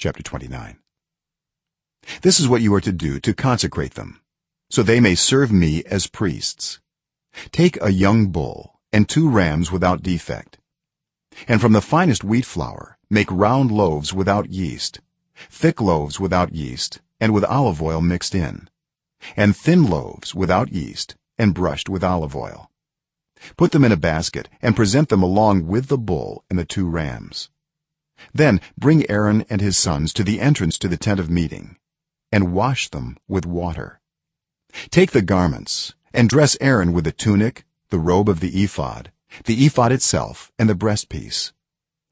chapter 29 this is what you are to do to consecrate them so they may serve me as priests. Take a young bull and two rams without defect and from the finest wheat flour make round loaves without yeast thick loaves without yeast and with olive oil mixed in and thin loaves without yeast and brushed with olive oil. Put them in a basket and present them along with the bull and the two rams then bring aaron and his sons to the entrance to the tent of meeting and wash them with water. Take the garments and dress aaron with the tunic the robe of the ephod the ephod itself and the breastpiece.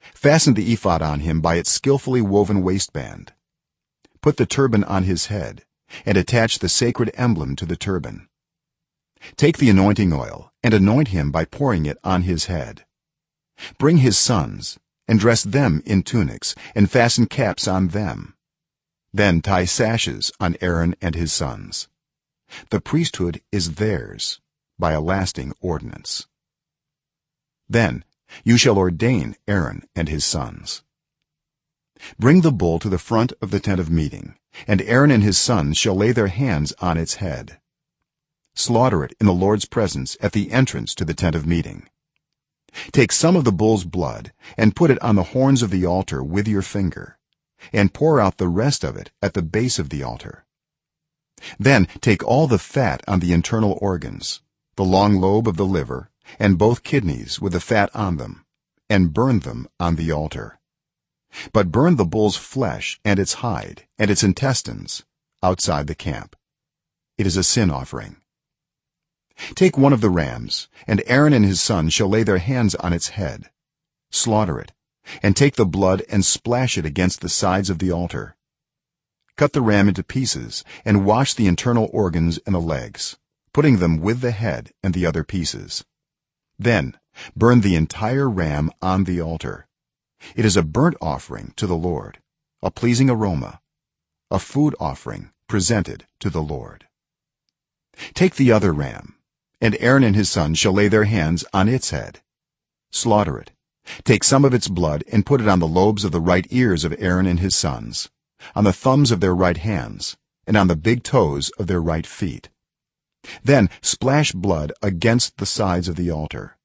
Fasten the ephod on him by its skillfully woven waistband. Put the turban on his head and attach the sacred emblem to the turban. Take the anointing oil and anoint him by pouring it on his head. Bring his sons and dress them in tunics and fasten caps on them. Then tie sashes on aaron and his sons. The priesthood is theirs by a lasting ordinance. Then you shall ordain aaron and his sons. Bring the bull to the front of the tent of meeting and aaron and his sons shall lay their hands on its head. Slaughter it in the lord's presence at the entrance to the tent of meeting take some of the bull's blood and put it on the horns of the altar with your finger and pour out the rest of it at the base of the altar. Then take all the fat on the internal organs the long lobe of the liver and both kidneys with the fat on them and burn them on the altar. But burn the bull's flesh and its hide and its intestines outside the camp. It is a sin offering take one of the rams and aaron and his sons shall lay their hands on its head. Slaughter it and take the blood and splash it against the sides of the altar. Cut the ram into pieces and wash the internal organs and the legs putting them with the head and the other pieces. Then burn the entire ram on the altar. It is a burnt offering to the lord a pleasing aroma a food offering presented to the lord. Take the other ram and aaron and his sons shall lay their hands on its head. Slaughter it. Take some of its blood and put it on the lobes of the right ears of aaron and his sons on the thumbs of their right hands and on the big toes of their right feet. Then splash blood against the sides of the altar.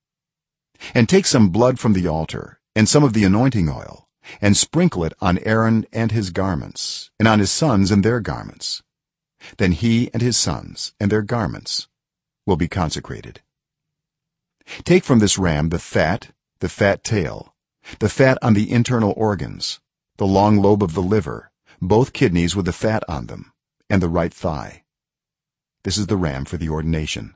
And take some blood from the altar and some of the anointing oil and sprinkle it on Aaron and his garments and on his sons and their garments. Then he and his sons and their garments will be consecrated. Take from this ram the fat the fat tail the fat on the internal organs the long lobe of the liver both kidneys with the fat on them and the right thigh. This is the ram for the ordination.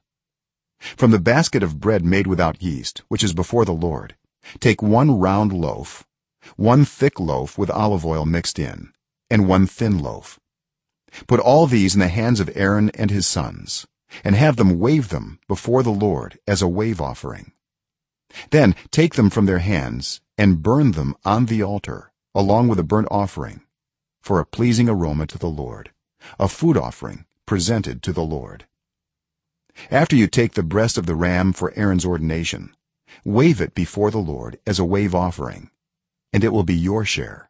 From the basket of bread made without yeast which is before the lord take one round loaf one thick loaf with olive oil mixed in and one thin loaf. Put all these in the hands of Aaron and his sons and have them wave them before the lord as a wave offering. Then take them from their hands and burn them on the altar along with a burnt offering for a pleasing aroma to the lord a food offering presented to the lord. After you take the breast of the ram for Aaron's ordination wave it before the lord as a wave offering and it will be your share.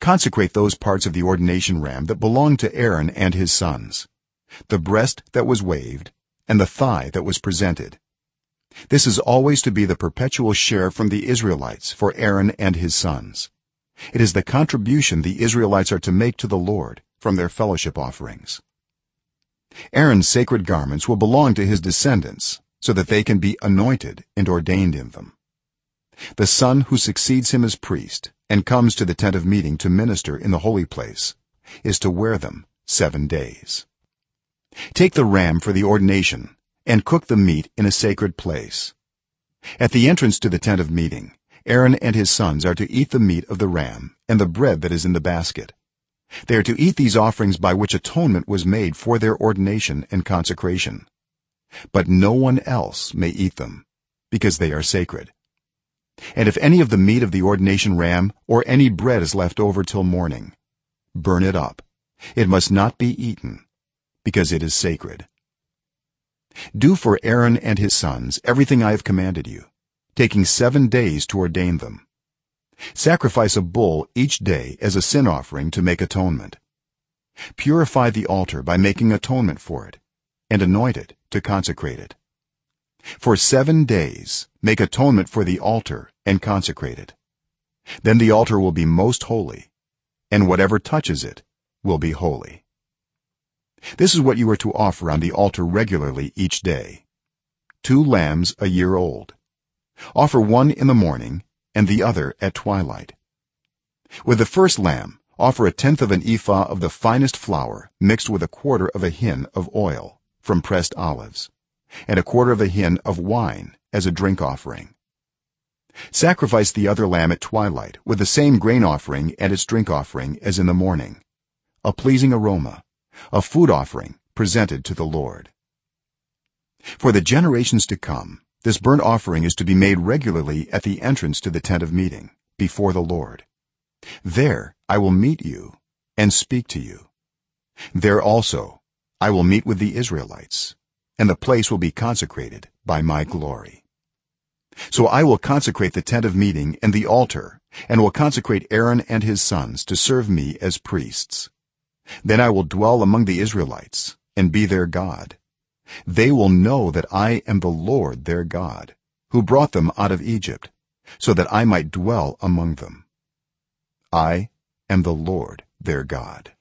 Consecrate those parts of the ordination ram that belong to Aaron and his sons the breast that was waved and the thigh that was presented. This is always to be the perpetual share from the israelites for Aaron and his sons. It is the contribution the israelites are to make to the lord from their fellowship offerings. Aaron's sacred garments will belong to his descendants so that they can be anointed and ordained in them. The son who succeeds him as priest and comes to the tent of meeting to minister in the holy place is to wear them 7 days take the ram for the ordination and cook the meat in a sacred place. At the entrance to the tent of meeting aaron and his sons are to eat the meat of the ram and the bread that is in the basket. They are to eat these offerings by which atonement was made for their ordination and consecration. But no one else may eat them because they are sacred. And if any of the meat of the ordination ram or any bread is left over till morning burn it up. It must not be eaten because it is sacred. Do for Aaron and his sons everything I have commanded you taking 7 days to ordain them. Sacrifice a bull each day as a sin offering to make atonement. Purify the altar by making atonement for it and anoint it to consecrate it. For 7 days make atonement for the altar and consecrate it. Then the altar will be most holy and whatever touches it will be holy this is what you are to offer on the altar regularly each day. Two lambs a year old. Offer one in the morning and the other at twilight. With the first lamb offer a tenth of an ephah of the finest flour mixed with a quarter of a hin of oil from pressed olives and a quarter of a hin of wine as a drink offering. Sacrifice the other lamb at twilight with the same grain offering and its drink offering as in the morning. A pleasing aroma a food offering presented to the lord. For the generations to come this burnt offering is to be made regularly at the entrance to the tent of meeting before the lord. There i will meet you and speak to you. There also i will meet with the israelites and the place will be consecrated by my glory. So i will consecrate the tent of meeting and the altar and will consecrate aaron and his sons to serve me as priests then i will dwell among the israelites and be their god. They will know that i am the lord their god who brought them out of egypt so that i might dwell among them. I am the lord their god